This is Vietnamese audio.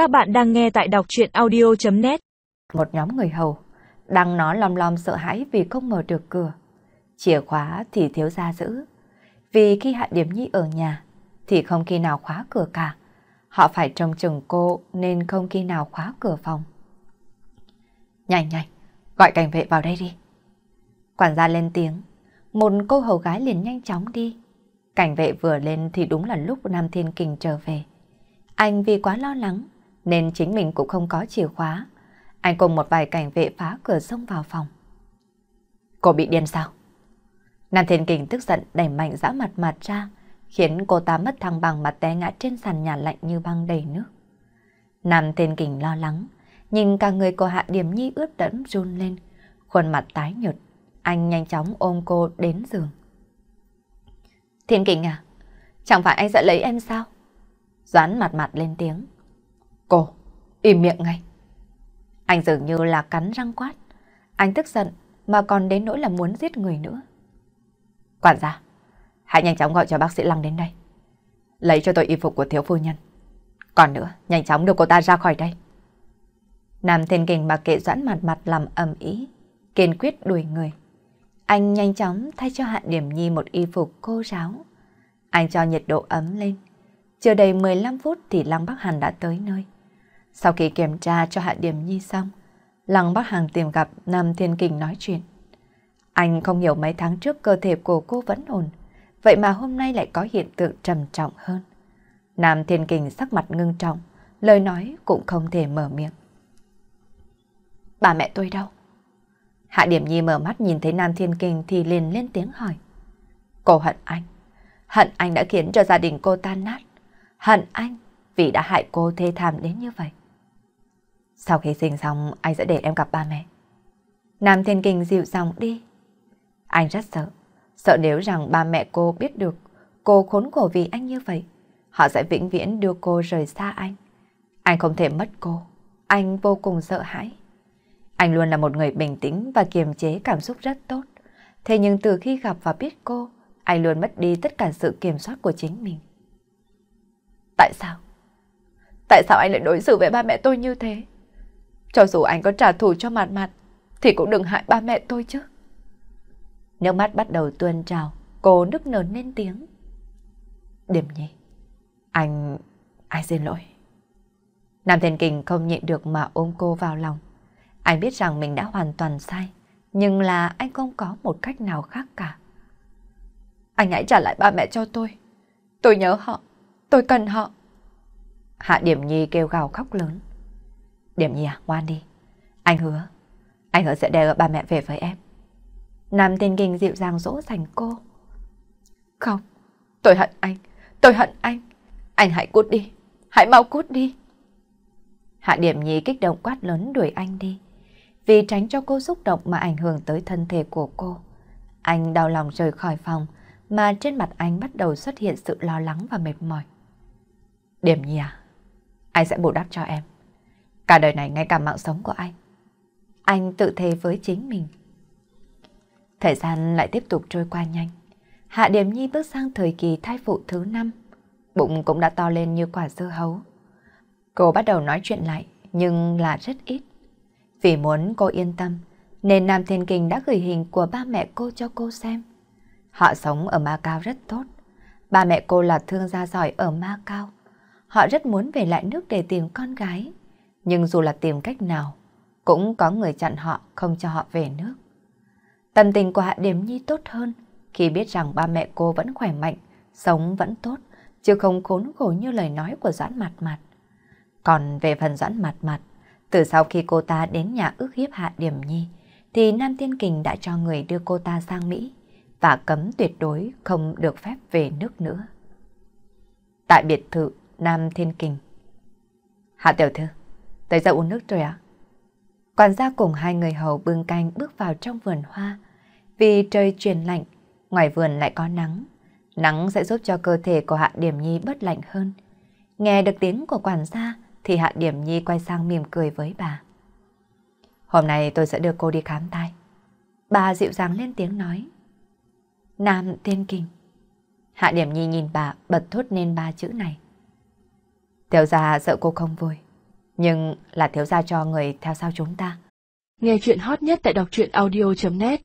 Các bạn đang nghe tại đọc chuyện audio.net Một nhóm người hầu, đang nó lom lom sợ hãi vì không mở được cửa. Chìa khóa thì thiếu ra giữ. Vì khi Hạ Điểm Nhi ở nhà, thì không khi nào khóa cửa cả. Họ phải trông chừng cô nên không khi nào khóa cửa phòng. Nhanh nhanh, gọi cảnh vệ vào đây đi. Quản gia lên tiếng, một cô hầu gái liền nhanh chóng đi. Cảnh vệ vừa lên thì đúng là lúc Nam Thiên Kình trở về. Anh vì quá lo lắng nên chính mình cũng không có chìa khóa. Anh cùng một vài cảnh vệ phá cửa xông vào phòng. Cô bị điên sao? Nam Thiên Kình tức giận đẩy mạnh dã mặt mặt ra, khiến cô ta mất thăng bằng mà té ngã trên sàn nhà lạnh như băng đầy nước. Nam Thiên Kình lo lắng, nhìn cả người cô Hạ Điểm Nhi ướt đẫm run lên, khuôn mặt tái nhợt. Anh nhanh chóng ôm cô đến giường. Thiên Kình à, chẳng phải anh sẽ lấy em sao? Doãn mặt mặt lên tiếng. Cô, im miệng ngay. Anh dường như là cắn răng quát. Anh tức giận mà còn đến nỗi là muốn giết người nữa. Quản gia, hãy nhanh chóng gọi cho bác sĩ Lăng đến đây. Lấy cho tôi y phục của thiếu phu nhân. Còn nữa, nhanh chóng đưa cô ta ra khỏi đây. Nam Thiên Kình mà kệ doãn mặt mặt làm ầm ý, kiên quyết đuổi người. Anh nhanh chóng thay cho Hạ Điểm Nhi một y phục khô ráo. Anh cho nhiệt độ ấm lên. Chưa đầy 15 phút thì Lăng Bắc Hàn đã tới nơi. Sau khi kiểm tra cho Hạ Điểm Nhi xong, Lăng Bắc hàng tìm gặp Nam Thiên Kình nói chuyện. Anh không hiểu mấy tháng trước cơ thể của cô vẫn ổn, vậy mà hôm nay lại có hiện tượng trầm trọng hơn. Nam Thiên Kình sắc mặt ngưng trọng, lời nói cũng không thể mở miệng. Bà mẹ tôi đâu? Hạ Điểm Nhi mở mắt nhìn thấy Nam Thiên Kình thì liền lên tiếng hỏi. Cô hận anh. Hận anh đã khiến cho gia đình cô tan nát. Hận anh vì đã hại cô thê thảm đến như vậy. Sau khi sinh xong, anh sẽ để em gặp ba mẹ. Nam Thiên Kình dịu dòng đi. Anh rất sợ. Sợ nếu rằng ba mẹ cô biết được cô khốn khổ vì anh như vậy, họ sẽ vĩnh viễn đưa cô rời xa anh. Anh không thể mất cô. Anh vô cùng sợ hãi. Anh luôn là một người bình tĩnh và kiềm chế cảm xúc rất tốt. Thế nhưng từ khi gặp và biết cô, anh luôn mất đi tất cả sự kiểm soát của chính mình. Tại sao? Tại sao anh lại đối xử với ba mẹ tôi như thế? Cho dù anh có trả thù cho mặt mặt, thì cũng đừng hại ba mẹ tôi chứ. Nước mắt bắt đầu tuôn trào, cô nức nở lên tiếng. Điểm nhi, anh... anh xin lỗi. Nam Thiên Kình không nhịn được mà ôm cô vào lòng. Anh biết rằng mình đã hoàn toàn sai, nhưng là anh không có một cách nào khác cả. Anh hãy trả lại ba mẹ cho tôi. Tôi nhớ họ, tôi cần họ. Hạ Điểm Nhi kêu gào khóc lớn. Điểm Nhi à, ngoan đi. Anh hứa, anh hứa sẽ đeo ba mẹ về với em. Nam tên kinh dịu dàng dỗ dành cô. Không, tôi hận anh, tôi hận anh. Anh hãy cút đi, hãy mau cút đi. Hạ Điểm Nhi kích động quát lớn đuổi anh đi. Vì tránh cho cô xúc động mà ảnh hưởng tới thân thể của cô. Anh đau lòng rời khỏi phòng, mà trên mặt anh bắt đầu xuất hiện sự lo lắng và mệt mỏi. Điểm Nhi à, anh sẽ bù đắp cho em. Cả đời này ngay cả mạng sống của anh. Anh tự thề với chính mình. Thời gian lại tiếp tục trôi qua nhanh. Hạ Điểm Nhi bước sang thời kỳ thai phụ thứ năm. Bụng cũng đã to lên như quả dưa hấu. Cô bắt đầu nói chuyện lại, nhưng là rất ít. Vì muốn cô yên tâm, nên Nam Thiên Kình đã gửi hình của ba mẹ cô cho cô xem. Họ sống ở Ma Cao rất tốt. Ba mẹ cô là thương gia giỏi ở Ma Cao. Họ rất muốn về lại nước để tìm con gái. Nhưng dù là tìm cách nào, cũng có người chặn họ không cho họ về nước. Tâm tình của Hạ Điểm Nhi tốt hơn khi biết rằng ba mẹ cô vẫn khỏe mạnh, sống vẫn tốt, chứ không khốn khổ như lời nói của Doãn Mặt Mặt. Còn về phần Doãn Mặt Mặt, từ sau khi cô ta đến nhà ước hiếp Hạ Điểm Nhi, thì Nam thiên Kình đã cho người đưa cô ta sang Mỹ và cấm tuyệt đối không được phép về nước nữa. Tại biệt thự Nam Thiên Kình Hạ tiểu thư, tới giờ uống nước rồi ạ? À? Quản gia cùng hai người hầu bưng canh bước vào trong vườn hoa. Vì trời chuyển lạnh, ngoài vườn lại có nắng. Nắng sẽ giúp cho cơ thể của Hạ Điểm Nhi bớt lạnh hơn. Nghe được tiếng của quản gia thì Hạ Điểm Nhi quay sang mỉm cười với bà. Hôm nay tôi sẽ đưa cô đi khám tai. Bà dịu dàng lên tiếng nói. Nam Tiên Kinh. Hạ Điểm Nhi nhìn bà bật thốt nên ba chữ này. Tiểu gia sợ cô không vui, nhưng là thiếu gia cho người theo sau chúng ta. Nghe chuyện hot nhất tại đọc truyện audio.net